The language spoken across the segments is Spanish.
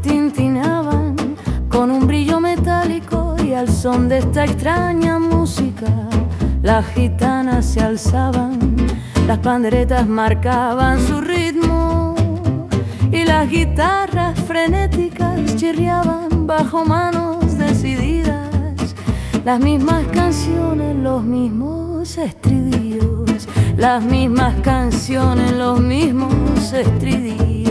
tintinaban con un brillo metálico y al son de esta extraña música las gitanas se alzaban, las panderetas marcaban su ritmo y las guitarras frenéticas chirriaban bajo manos decididas, las mismas canciones, los mismos estribillos, las mismas canciones, los mismos estribillos.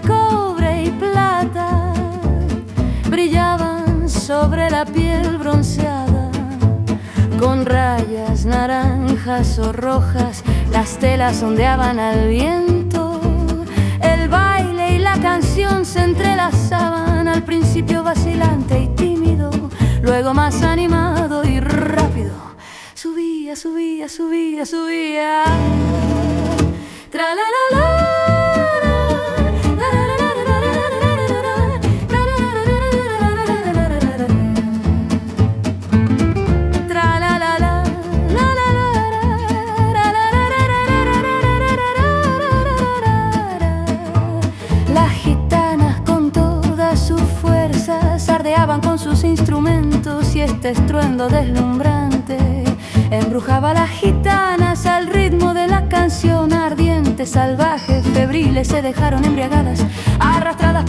Cobre y plata brillaban sobre la piel bronceada con rayas naranjas o rojas. Las telas ondeaban al viento. El baile y la canción se entrelazaban al principio vacilante y tímido, luego más animado y rápido. Subía, subía, subía, subía. Tra. Con sus instrumentos y este estruendo deslumbrante embrujaba a las gitanas al ritmo de la canción ardiente, salvajes, febriles se dejaron embriagadas, arrastradas